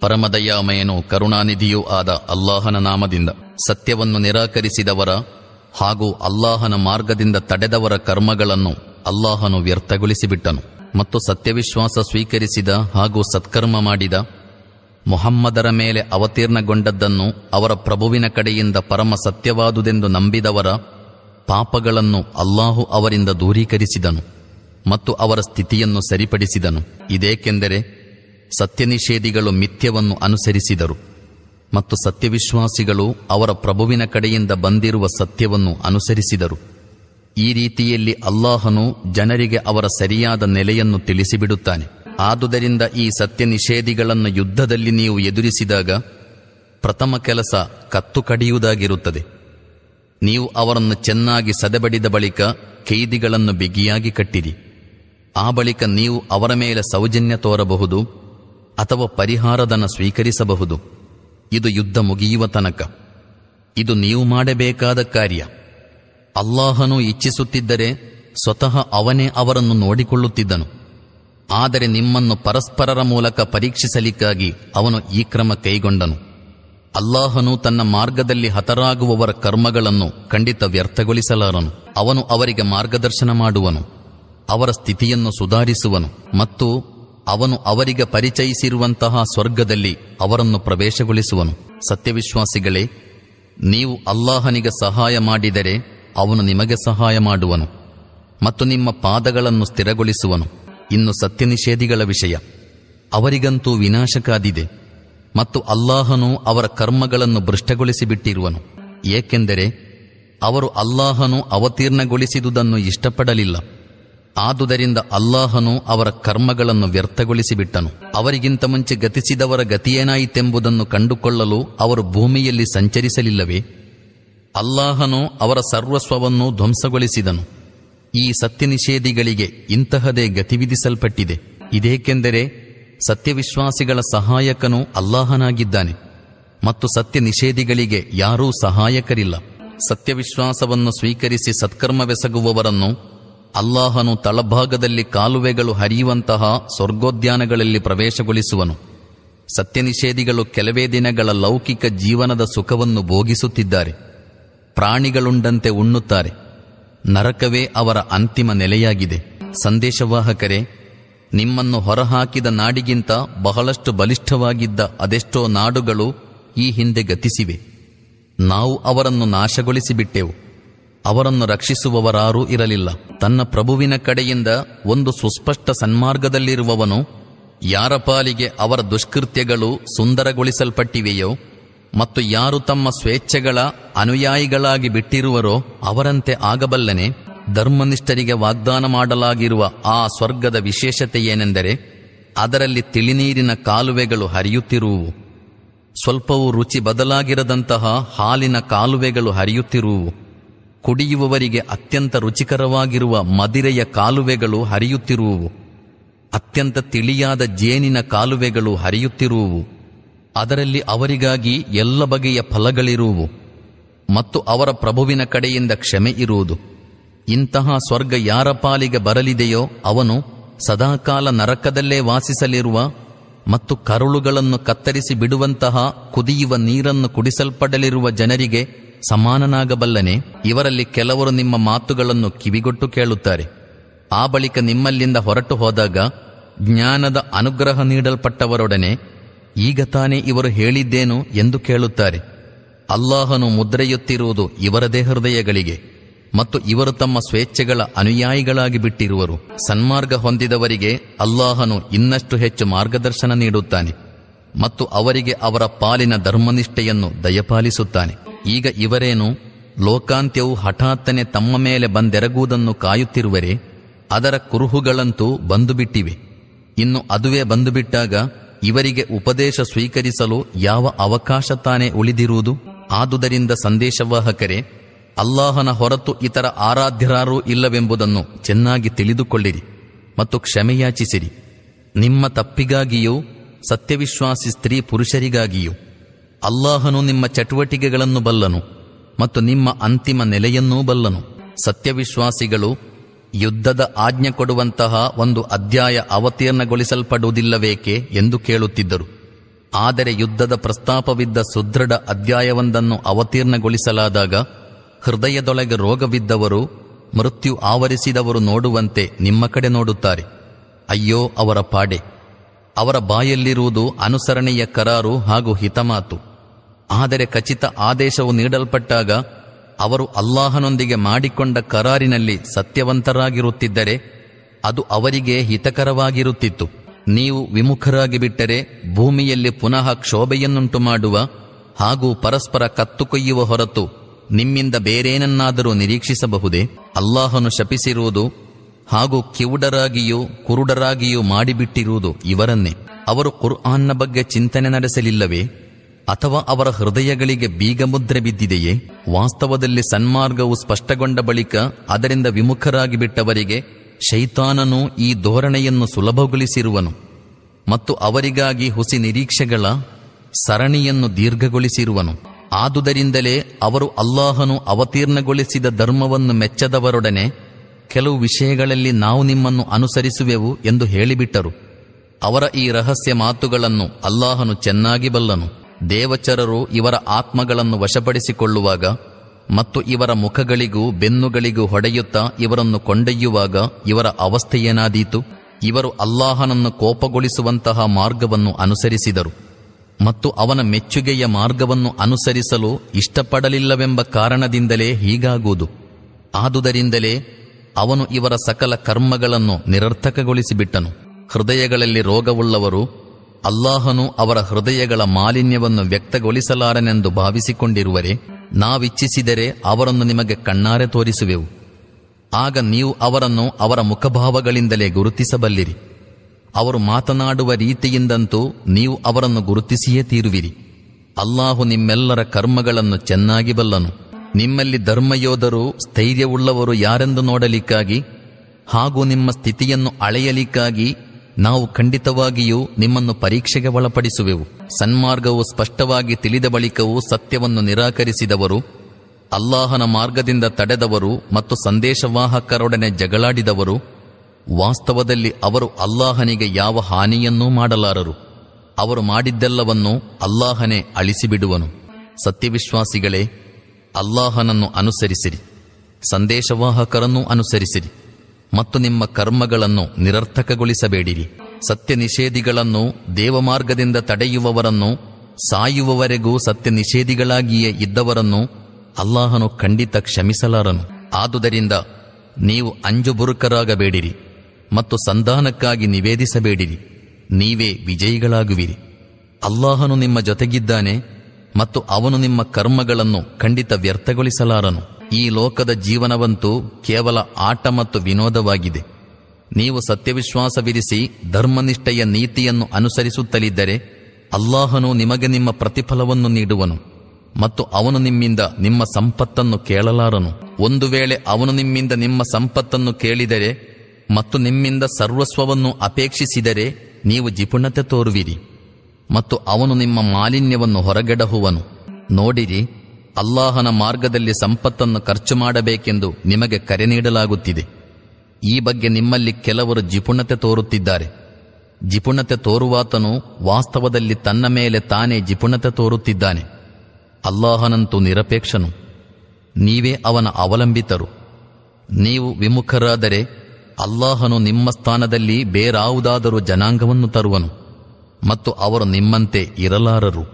ಪರಮದಯಾಮಯನು ಕರುಣಾನಿಧಿಯೂ ಆದ ಅಲ್ಲಾಹನ ನಾಮದಿಂದ ಸತ್ಯವನ್ನು ನಿರಾಕರಿಸಿದವರ ಹಾಗೂ ಅಲ್ಲಾಹನ ಮಾರ್ಗದಿಂದ ತಡೆದವರ ಕರ್ಮಗಳನ್ನು ಅಲ್ಲಾಹನು ವ್ಯರ್ಥಗೊಳಿಸಿಬಿಟ್ಟನು ಮತ್ತು ಸತ್ಯವಿಶ್ವಾಸ ಸ್ವೀಕರಿಸಿದ ಹಾಗೂ ಸತ್ಕರ್ಮ ಮಾಡಿದ ಮೊಹಮ್ಮದರ ಮೇಲೆ ಅವತೀರ್ಣಗೊಂಡದ್ದನ್ನು ಅವರ ಪ್ರಭುವಿನ ಕಡೆಯಿಂದ ಪರಮ ಸತ್ಯವಾದುದೆಂದು ನಂಬಿದವರ ಪಾಪಗಳನ್ನು ಅಲ್ಲಾಹು ಅವರಿಂದ ದೂರೀಕರಿಸಿದನು. ಮತ್ತು ಅವರ ಸ್ಥಿತಿಯನ್ನು ಸರಿಪಡಿಸಿದನು. ಇದೇಕೆಂದರೆ ಸತ್ಯನಿಷೇಧಿಗಳು ಮಿಥ್ಯವನ್ನು ಅನುಸರಿಸಿದರು. ಮತ್ತು ಸತ್ಯವಿಶ್ವಾಸಿಗಳು ಅವರ ಪ್ರಭುವಿನ ಕಡೆಯಿಂದ ಬಂದಿರುವ ಸತ್ಯವನ್ನು ಅನುಸರಿಸಿದರು. ಈ ರೀತಿಯಲ್ಲಿ ಅಲ್ಲಾಹನು ಜನರಿಗೆ ಅವರ ಸರಿಯಾದ ನೆಲೆಯನ್ನು ತಿಳಿಸಿಬಿಡುತ್ತಾನೆ. ಆದುದರಿಂದ ಈ ಸತ್ಯ ನಿಷೇಧಿಗಳನ್ನು ಯುದ್ಧದಲ್ಲಿ ನೀವು ಎದುರಿಸಿದಾಗ ಪ್ರಥಮ ಕೆಲಸ ಕತ್ತು ಕಡಿಯುವುದಾಗಿರುತ್ತದೆ. ನೀವು ಅವರನ್ನು ಚೆನ್ನಾಗಿ ಸದೆಬಡಿದ ಬಳಿಕ ಕೈದಿಗಳನ್ನು ಬಿಗಿಯಾಗಿ ಕಟ್ಟಿರಿ. ಆ ಬಳಿಕ ನೀವು ಅವರ ಮೇಲೆ ಸೌಜನ್ಯ ತೋರಬಹುದು ಅಥವಾ ಪರಿಹಾರದನ್ನು ಸ್ವೀಕರಿಸಬಹುದು. ಇದು ಯುದ್ಧ ಮುಗಿಯುವ ತನಕ. ಇದು ನೀವು ಮಾಡಬೇಕಾದ ಕಾರ್ಯ. ಅಲ್ಲಾಹನು ಇಚ್ಛಿಸುತ್ತಿದ್ದರೆ ಸ್ವತಃ ಅವನೇ ಅವರನ್ನು ನೋಡಿಕೊಳ್ಳುತ್ತಿದ್ದನು. ಆದರೆ ನಿಮ್ಮನ್ನು ಪರಸ್ಪರರ ಮೂಲಕ ಪರೀಕ್ಷಿಸಲಿಕ್ಕಾಗಿ ಅವನು ಈ ಕ್ರಮ ಕೈಗೊಂಡನು. ಅಲ್ಲಾಹನು ತನ್ನ ಮಾರ್ಗದಲ್ಲಿ ಹತರಾಗುವವರ ಕರ್ಮಗಳನ್ನು ಖಂಡಿತ ವ್ಯರ್ಥಗೊಳಿಸಲಾರನು. ಅವನು ಅವರಿಗೆ ಮಾರ್ಗದರ್ಶನ ಮಾಡುವನು. ಅವರ ಸ್ಥಿತಿಯನ್ನು ಸುಧಾರಿಸುವನು ಮತ್ತು ಅವನು ಅವರಿಗೆ ಪರಿಚಯಿಸಿರುವಂತಹ ಸ್ವರ್ಗದಲ್ಲಿ ಅವರನ್ನು ಪ್ರವೇಶಗೊಳಿಸುವನು. ಸತ್ಯವಿಶ್ವಾಸಿಗಳೇ, ನೀವು ಅಲ್ಲಾಹನಿಗೆ ಸಹಾಯ ಮಾಡಿದರೆ ಅವನು ನಿಮಗೆ ಸಹಾಯ ಮಾಡುವನು ಮತ್ತು ನಿಮ್ಮ ಪಾದಗಳನ್ನು ಸ್ಥಿರಗೊಳಿಸುವನು. ಇನ್ನು ಸತ್ಯ ನಿಷೇಧಿಗಳ ವಿಷಯ. ಅವರಿಗಂತೂ ವಿನಾಶಕಾದಿದೆ ಮತ್ತು ಅಲ್ಲಾಹನು ಅವರ ಕರ್ಮಗಳನ್ನು ಭ್ರಷ್ಟಗೊಳಿಸಿಬಿಟ್ಟಿರುವನು. ಏಕೆಂದರೆ ಅವರು ಅಲ್ಲಾಹನು ಅವತೀರ್ಣಗೊಳಿಸಿದುದನ್ನು ಇಷ್ಟಪಡಲಿಲ್ಲ. ಆದುದರಿಂದ ಅಲ್ಲಾಹನು ಅವರ ಕರ್ಮಗಳನ್ನು ವ್ಯರ್ಥಗೊಳಿಸಿಬಿಟ್ಟನು. ಅವರಿಗಿಂತ ಮುಂಚೆ ಗತಿಸಿದವರ ಗತಿಯೇನಾಯಿತೆಂಬುದನ್ನು ಕಂಡುಕೊಳ್ಳಲು ಅವರು ಭೂಮಿಯಲ್ಲಿ ಸಂಚರಿಸಲಿಲ್ಲವೇ? ಅಲ್ಲಾಹನು ಅವರ ಸರ್ವಸ್ವವನ್ನು ಧ್ವಂಸಗೊಳಿಸಿದನು. ಈ ಸತ್ಯ ನಿಷೇಧಿಗಳಿಗೆ ಇಂತಹದೇ ಗತಿವಿಧಿಸಲ್ಪಟ್ಟಿದೆ. ಇದೇಕೆಂದರೆ ಸತ್ಯವಿಶ್ವಾಸಿಗಳ ಸಹಾಯಕನು ಅಲ್ಲಾಹನಾಗಿದ್ದಾನೆ ಮತ್ತು ಸತ್ಯ ನಿಷೇಧಿಗಳಿಗೆ ಯಾರೂ ಸಹಾಯಕರಿಲ್ಲ. ಸತ್ಯವಿಶ್ವಾಸವನ್ನು ಸ್ವೀಕರಿಸಿ ಸತ್ಕರ್ಮವೆಸಗುವವರನ್ನು ಅಲ್ಲಾಹನು ತಳಭಾಗದಲ್ಲಿ ಕಾಲುವೆಗಳು ಹರಿಯುವಂತಹ ಸ್ವರ್ಗೋದ್ಯಾನಗಳಲ್ಲಿ ಪ್ರವೇಶಗೊಳಿಸುವನು. ಸತ್ಯನಿಷೇಧಿಗಳು ಕೆಲವೇ ದಿನಗಳ ಲೌಕಿಕ ಜೀವನದ ಸುಖವನ್ನು ಭೋಗಿಸುತ್ತಿದ್ದಾರೆ. ಪ್ರಾಣಿಗಳುಂಡಂತೆ ಉಣ್ಣುತ್ತಾರೆ. ನರಕವೇ ಅವರ ಅಂತಿಮ ನೆಲೆಯಾಗಿದೆ. ಸಂದೇಶವಾಹಕರೇ, ನಿಮ್ಮನ್ನು ಹೊರಹಾಕಿದ ನಾಡಿಗಿಂತ ಬಹಳಷ್ಟು ಬಲಿಷ್ಠವಾಗಿದ್ದ ಅದೆಷ್ಟೋ ನಾಡುಗಳು ಈ ಹಿಂದೆ ಗತಿಸಿವೆ. ನಾವು ಅವರನ್ನು ನಾಶಗೊಳಿಸಿಬಿಟ್ಟೆವು. ಅವರನ್ನು ರಕ್ಷಿಸುವವರಾರೂ ಇರಲಿಲ್ಲ. ತನ್ನ ಪ್ರಭುವಿನ ಕಡೆಯಿಂದ ಒಂದು ಸುಸ್ಪಷ್ಟ ಸನ್ಮಾರ್ಗದಲ್ಲಿರುವವನು ಯಾರ ಪಾಲಿಗೆ ಅವರ ದುಷ್ಕೃತ್ಯಗಳು ಸುಂದರಗೊಳಿಸಲ್ಪಟ್ಟಿವೆಯೋ ಮತ್ತು ಯಾರು ತಮ್ಮ ಸ್ವೇಚ್ಛೆಗಳ ಅನುಯಾಯಿಗಳಾಗಿ ಬಿಟ್ಟಿರುವರೋ ಅವರಂತೆ ಆಗಬಲ್ಲನೆ. ಧರ್ಮನಿಷ್ಠರಿಗೆ ವಾಗ್ದಾನ ಮಾಡಲಾಗಿರುವ ಆ ಸ್ವರ್ಗದ ವಿಶೇಷತೆ ಏನೆಂದರೆ ಅದರಲ್ಲಿ ತಿಳಿನೀರಿನ ಕಾಲುವೆಗಳು ಹರಿಯುತ್ತಿರುವು. ಸ್ವಲ್ಪವೂ ರುಚಿ ಬದಲಾಗಿರದಂತಹ ಹಾಲಿನ ಕಾಲುವೆಗಳು ಹರಿಯುತ್ತಿರುವು. ಕುಡಿಯುವವರಿಗೆ ಅತ್ಯಂತ ರುಚಿಕರವಾಗಿರುವ ಮದಿರೆಯ ಕಾಲುವೆಗಳು ಹರಿಯುತ್ತಿರುವುವು. ಅತ್ಯಂತ ತಿಳಿಯಾದ ಜೇನಿನ ಕಾಲುವೆಗಳು ಹರಿಯುತ್ತಿರುವು ಅದರಲ್ಲಿ ಅವರಿಗಾಗಿ ಎಲ್ಲ ಬಗೆಯ ಫಲಗಳಿರುವು. ಮತ್ತು ಅವರ ಪ್ರಭುವಿನ ಕಡೆಯಿಂದ ಕ್ಷಮೆ ಇರುವುದು. ಇಂತಹ ಸ್ವರ್ಗ ಯಾರ ಪಾಲಿಗೆ ಬರಲಿದೆಯೋ ಅವನು ಸದಾಕಾಲ ನರಕದಲ್ಲೇ ವಾಸಿಸಲಿರುವ ಮತ್ತು ಕರುಳುಗಳನ್ನು ಕತ್ತರಿಸಿ ಬಿಡುವಂತಹ ಕುದಿಯುವ ನೀರನ್ನು ಕುಡಿಸಲ್ಪಡಲಿರುವ ಜನರಿಗೆ ಸಮಾನನಾಗಬಲ್ಲನೆ, ಇವರಲ್ಲಿ ಕೆಲವರು ನಿಮ್ಮ ಮಾತುಗಳನ್ನು ಕಿವಿಗೊಟ್ಟು ಕೇಳುತ್ತಾರೆ. ಆ ಬಳಿಕ ನಿಮ್ಮಲ್ಲಿಂದ ಹೊರಟು ಹೋದಾಗ ಜ್ಞಾನದ ಅನುಗ್ರಹ ನೀಡಲ್ಪಟ್ಟವರೊಡನೆ, ಈಗ ತಾನೇ ಇವರು ಹೇಳಿದ್ದೇನು ಎಂದು ಕೇಳುತ್ತಾರೆ. ಅಲ್ಲಾಹನು ಮುದ್ರೆಯುತ್ತಿರುವುದು ಇವರದೇ ಹೃದಯಗಳಿಗೆ, ಮತ್ತು ಇವರು ತಮ್ಮ ಸ್ವೇಚ್ಛೆಗಳ ಅನುಯಾಯಿಗಳಾಗಿ ಬಿಟ್ಟಿರುವರು. ಸನ್ಮಾರ್ಗ ಹೊಂದಿದವರಿಗೆ ಅಲ್ಲಾಹನು ಇನ್ನಷ್ಟು ಹೆಚ್ಚು ಮಾರ್ಗದರ್ಶನ ನೀಡುತ್ತಾನೆ, ಮತ್ತು ಅವರಿಗೆ ಅವರ ಪಾಲಿನ ಧರ್ಮನಿಷ್ಠೆಯನ್ನು ದಯಪಾಲಿಸುತ್ತಾನೆ. ಈಗ ಇವರೇನು? ಲೋಕಾಂತ್ಯವು ಹಠಾತ್ತನೆ ತಮ್ಮ ಮೇಲೆ ಬಂದೆರಗುವುದನ್ನು ಕಾಯುತ್ತಿರುವರೆ, ಅದರ ಕುರುಹುಗಳಂತೂ ಬಂದುಬಿಟ್ಟಿವೆ. ಇನ್ನು ಅದುವೇ ಬಂದುಬಿಟ್ಟಾಗ ಇವರಿಗೆ ಉಪದೇಶ ಸ್ವೀಕರಿಸಲು ಯಾವ ಅವಕಾಶ ತಾನೇ ಉಳಿದಿರುವುದು? ಆದುದರಿಂದ ಸಂದೇಶವಾಹಕರೇ, ಅಲ್ಲಾಹನ ಹೊರತು ಇತರ ಆರಾಧ್ಯರಾರೂ ಇಲ್ಲವೆಂಬುದನ್ನು ಚೆನ್ನಾಗಿ ತಿಳಿದುಕೊಳ್ಳಿರಿ ಮತ್ತು ಕ್ಷಮೆಯಾಚಿಸಿರಿ. ನಿಮ್ಮ ತಪ್ಪಿಗಾಗಿಯೂ ಸತ್ಯವಿಶ್ವಾಸಿ ಸ್ತ್ರೀ ಪುರುಷರಿಗಾಗಿಯೂ ಅಲ್ಲಾಹನು ನಿಮ್ಮ ಚಟುವಟಿಕೆಗಳನ್ನು ಬಲ್ಲನು ಮತ್ತು ನಿಮ್ಮ ಅಂತಿಮ ನೆಲೆಯನ್ನೂ ಬಲ್ಲನು. ಸತ್ಯವಿಶ್ವಾಸಿಗಳು, ಯುದ್ಧದ ಆಜ್ಞೆ ಕೊಡುವಂತಹ ಒಂದು ಅಧ್ಯಾಯ ಅವತೀರ್ಣಗೊಳಿಸಲ್ಪಡುವುದಿಲ್ಲವೇಕೆ ಎಂದು ಕೇಳುತ್ತಿದ್ದರು. ಆದರೆ ಯುದ್ಧದ ಪ್ರಸ್ತಾಪವಿದ್ದ ಸುದೃಢ ಅಧ್ಯಾಯವೊಂದನ್ನು ಅವತೀರ್ಣಗೊಳಿಸಲಾದಾಗ ಹೃದಯದೊಳಗೆ ರೋಗವಿದ್ದವರು, ಮೃತ್ಯು ಆವರಿಸಿದವರು ನೋಡುವಂತೆ ನಿಮ್ಮ ಕಡೆ ನೋಡುತ್ತಾರೆ. ಅಯ್ಯೋ, ಅವರ ಪಾಡೆ. ಅವರ ಬಾಯಲ್ಲಿರುವುದು ಅನುಸರಣೆಯ ಕರಾರು ಹಾಗೂ ಹಿತಮಾತು. ಆದರೆ ಖಚಿತ ಆದೇಶವು ನೀಡಲ್ಪಟ್ಟಾಗ ಅವರು ಅಲ್ಲಾಹನೊಂದಿಗೆ ಮಾಡಿಕೊಂಡ ಕರಾರಿನಲ್ಲಿ ಸತ್ಯವಂತರಾಗಿರುತ್ತಿದ್ದರೆ ಅದು ಅವರಿಗೆ ಹಿತಕರವಾಗಿರುತ್ತಿತ್ತು. ನೀವು ವಿಮುಖರಾಗಿ ಬಿಟ್ಟರೆ ಭೂಮಿಯಲ್ಲಿ ಪುನಃ ಕ್ಷೋಭೆಯನ್ನುಂಟು ಮಾಡುವ ಹಾಗೂ ಪರಸ್ಪರ ಕತ್ತು ಕೊಯ್ಯುವ ಹೊರತು ನಿಮ್ಮಿಂದ ಬೇರೇನನ್ನಾದರೂ ನಿರೀಕ್ಷಿಸಬಹುದೇ? ಅಲ್ಲಾಹನು ಶಪಿಸಿರುವುದು ಹಾಗೂ ಕಿವುಡರಾಗಿಯೂ ಕುರುಡರಾಗಿಯೂ ಮಾಡಿಬಿಟ್ಟಿರುವುದು ಇವರನ್ನೇ. ಅವರು ಕುರ್ಆನ್ನ ಬಗ್ಗೆ ಚಿಂತನೆ ನಡೆಸಲಿಲ್ಲವೇ? ಅಥವಾ ಅವರ ಹೃದಯಗಳಿಗೆ ಬೀಗಮುದ್ರೆ ಬಿದ್ದಿದೆಯೇ? ವಾಸ್ತವದಲ್ಲಿ ಸನ್ಮಾರ್ಗವು ಸ್ಪಷ್ಟಗೊಂಡ ಬಳಿಕ ಅದರಿಂದ ವಿಮುಖರಾಗಿ ಬಿಟ್ಟವರಿಗೆ ಶೈತಾನನು ಈ ಧೋರಣೆಯನ್ನು ಸುಲಭಗೊಳಿಸಿರುವನು ಮತ್ತು ಅವರಿಗಾಗಿ ಹುಸಿ ನಿರೀಕ್ಷೆಗಳ ಸರಣಿಯನ್ನು ದೀರ್ಘಗೊಳಿಸಿರುವನು. ಆದುದರಿಂದಲೇ ಅವರು ಅಲ್ಲಾಹನು ಅವತೀರ್ಣಗೊಳಿಸಿದ ಧರ್ಮವನ್ನು ಮೆಚ್ಚದವರೊಡನೆ ಕೆಲವು ವಿಷಯಗಳಲ್ಲಿ ನಾವು ನಿಮ್ಮನ್ನು ಅನುಸರಿಸುವೆವು ಎಂದು ಹೇಳಿಬಿಟ್ಟರು. ಅವರ ಈ ರಹಸ್ಯ ಮಾತುಗಳನ್ನು ಅಲ್ಲಾಹನು ಚೆನ್ನಾಗಿ ಬಲ್ಲನು. ದೇವಚರರು ಇವರ ಆತ್ಮಗಳನ್ನು ವಶಪಡಿಸಿಕೊಳ್ಳುವಾಗ ಮತ್ತು ಇವರ ಮುಖಗಳಿಗೂ ಬೆನ್ನುಗಳಿಗೂ ಹೊಡೆಯುತ್ತಾ ಇವರನ್ನು ಕೊಂಡೊಯ್ಯುವಾಗ ಇವರ ಅವಸ್ಥೆಯೇನಾದೀತು ಇವರು ಅಲ್ಲಾಹನನ್ನು ಕೋಪಗೊಳಿಸುವಂತಹ ಮಾರ್ಗವನ್ನು ಅನುಸರಿಸಿದರು. ಮತ್ತು ಅವನ ಮೆಚ್ಚುಗೆಯ ಮಾರ್ಗವನ್ನು ಅನುಸರಿಸಲು ಇಷ್ಟಪಡಲಿಲ್ಲವೆಂಬ ಕಾರಣದಿಂದಲೇ ಹೀಗಾಗುವುದು. ಆದುದರಿಂದಲೇ ಅವನು ಇವರ ಸಕಲ ಕರ್ಮಗಳನ್ನು ನಿರರ್ಥಕಗೊಳಿಸಿಬಿಟ್ಟನು. ಹೃದಯಗಳಲ್ಲಿ ರೋಗವುಳ್ಳವರು ಅಲ್ಲಾಹನು ಅವರ ಹೃದಯಗಳ ಮಾಲಿನ್ಯವನ್ನು ವ್ಯಕ್ತಗೊಳಿಸಲಾರನೆಂದು ಭಾವಿಸಿಕೊಂಡಿರುವರೆ, ನಾವಿಚ್ಛಿಸಿದರೆ ಅವರನ್ನು ನಿಮಗೆ ಕಣ್ಣಾರೆ ತೋರಿಸುವೆವು. ಆಗ ನೀವು ಅವರನ್ನು ಅವರ ಮುಖಭಾವಗಳಿಂದಲೇ ಗುರುತಿಸಬಲ್ಲಿರಿ. ಅವರು ಮಾತನಾಡುವ ರೀತಿಯಿಂದಂತೂ ನೀವು ಅವರನ್ನು ಗುರುತಿಸಿಯೇ ತೀರುವಿರಿ. ಅಲ್ಲಾಹು ನಿಮ್ಮೆಲ್ಲರ ಕರ್ಮಗಳನ್ನು ಚೆನ್ನಾಗಿ ಬಲ್ಲನು. ನಿಮ್ಮಲ್ಲಿ ಧರ್ಮಯೋಧರು, ಸ್ಥೈರ್ಯವುಳ್ಳವರು ಯಾರೆಂದು ನೋಡಲಿಕ್ಕಾಗಿ ಹಾಗೂ ನಿಮ್ಮ ಸ್ಥಿತಿಯನ್ನು ಅಳೆಯಲಿಕ್ಕಾಗಿ ನಾವು ಖಂಡಿತವಾಗಿಯೂ ನಿಮ್ಮನ್ನು ಪರೀಕ್ಷೆಗೆ ಒಳಪಡಿಸುವೆವು. ಸನ್ಮಾರ್ಗವು ಸ್ಪಷ್ಟವಾಗಿ ತಿಳಿದ ಬಳಿಕವೂ ಸತ್ಯವನ್ನು ನಿರಾಕರಿಸಿದವರು, ಅಲ್ಲಾಹನ ಮಾರ್ಗದಿಂದ ತಡೆದವರು ಮತ್ತು ಸಂದೇಶವಾಹಕರೊಡನೆ ಜಗಳಾಡಿದವರು, ವಾಸ್ತವದಲ್ಲಿ ಅವರು ಅಲ್ಲಾಹನಿಗೆ ಯಾವ ಹಾನಿಯನ್ನೂ ಮಾಡಲಾರರು. ಅವರು ಮಾಡಿದ್ದೆಲ್ಲವನ್ನೂ ಅಲ್ಲಾಹನೇ ಅಳಿಸಿಬಿಡುವನು. ಸತ್ಯವಿಶ್ವಾಸಿಗಳೇ, ಅಲ್ಲಾಹನನ್ನು ಅನುಸರಿಸಿರಿ. ಸಂದೇಶವಾಹಕರನ್ನೂ ಅನುಸರಿಸಿರಿ. ಮತ್ತು ನಿಮ್ಮ ಕರ್ಮಗಳನ್ನು ನಿರರ್ಥಕಗೊಳಿಸಬೇಡಿರಿ. ಸತ್ಯ ನಿಷೇಧಿಗಳನ್ನು ದೇವಮಾರ್ಗದಿಂದ ತಡೆಯುವವರನ್ನು, ಸಾಯುವವರೆಗೂ ಸತ್ಯ ನಿಷೇಧಿಗಳಾಗಿಯೇ ಇದ್ದವರನ್ನು ಅಲ್ಲಾಹನು ಖಂಡಿತ ಕ್ಷಮಿಸಲಾರನು. ಆದುದರಿಂದ ನೀವು ಅಂಜುಬುರುಕರಾಗಬೇಡಿರಿ ಮತ್ತು ಸಂಧಾನಕ್ಕಾಗಿ ನಿವೇದಿಸಬೇಡಿರಿ. ನೀವೇ ವಿಜಯಿಗಳಾಗುವಿರಿ. ಅಲ್ಲಾಹನು ನಿಮ್ಮ ಜೊತೆಗಿದ್ದಾನೆ ಮತ್ತು ಅವನು ನಿಮ್ಮ ಕರ್ಮಗಳನ್ನು ಖಂಡಿತ ವ್ಯರ್ಥಗೊಳಿಸಲಾರನು. ಈ ಲೋಕದ ಜೀವನವಂತೂ ಕೇವಲ ಆಟ ಮತ್ತು ವಿನೋದವಾಗಿದೆ. ನೀವು ಸತ್ಯವಿಶ್ವಾಸವಿರಿಸಿ ಧರ್ಮನಿಷ್ಠೆಯ ನೀತಿಯನ್ನು ಅನುಸರಿಸುತ್ತಲಿದ್ದರೆ ಅಲ್ಲಾಹನು ನಿಮಗೆ ನಿಮ್ಮ ಪ್ರತಿಫಲವನ್ನು ನೀಡುವನು ಮತ್ತು ಅವನು ನಿಮ್ಮಿಂದ ನಿಮ್ಮ ಸಂಪತ್ತನ್ನು ಕೇಳಲಾರನು. ಒಂದು ವೇಳೆ ಅವನು ನಿಮ್ಮಿಂದ ನಿಮ್ಮ ಸಂಪತ್ತನ್ನು ಕೇಳಿದರೆ ಮತ್ತು ನಿಮ್ಮಿಂದ ಸರ್ವಸ್ವವನ್ನು ಅಪೇಕ್ಷಿಸಿದರೆ ನೀವು ಜಿಪುಣತೆ ತೋರುವಿರಿ ಮತ್ತು ಅವನು ನಿಮ್ಮ ಮಾಲಿನ್ಯವನ್ನು ಹೊರಗೆಡಹುವನು. ನೋಡಿರಿ ಅಲ್ಲಾಹನ ಮಾರ್ಗದಲ್ಲಿ ಸಂಪತ್ತನ್ನು ಖರ್ಚು ಮಾಡಬೇಕೆಂದು ನಿಮಗೆ ಕರೆ ನೀಡಲಾಗುತ್ತಿದೆ. ಈ ಬಗ್ಗೆ ನಿಮ್ಮಲ್ಲಿ ಕೆಲವರು ಜಿಪುಣತೆ ತೋರುತ್ತಿದ್ದಾರೆ. ಜಿಪುಣತೆ ತೋರುವಾತನು ವಾಸ್ತವದಲ್ಲಿ ತನ್ನ ಮೇಲೆ ತಾನೇ ಜಿಪುಣತೆ ತೋರುತ್ತಿದ್ದಾನೆ. ಅಲ್ಲಾಹನಂತೂ ನಿರಪೇಕ್ಷನು. ನೀವೇ ಅವನ ಅವಲಂಬಿತರು. ನೀವು ವಿಮುಖರಾದರೆ ಅಲ್ಲಾಹನು ನಿಮ್ಮ ಸ್ಥಾನದಲ್ಲಿ ಬೇರಾವುದಾದರೂ ಜನಾಂಗವನ್ನು ತರುವನು. ಮತ್ತು ಅವರು ನಿಮ್ಮಂತೆ ಇರಲಾರರು.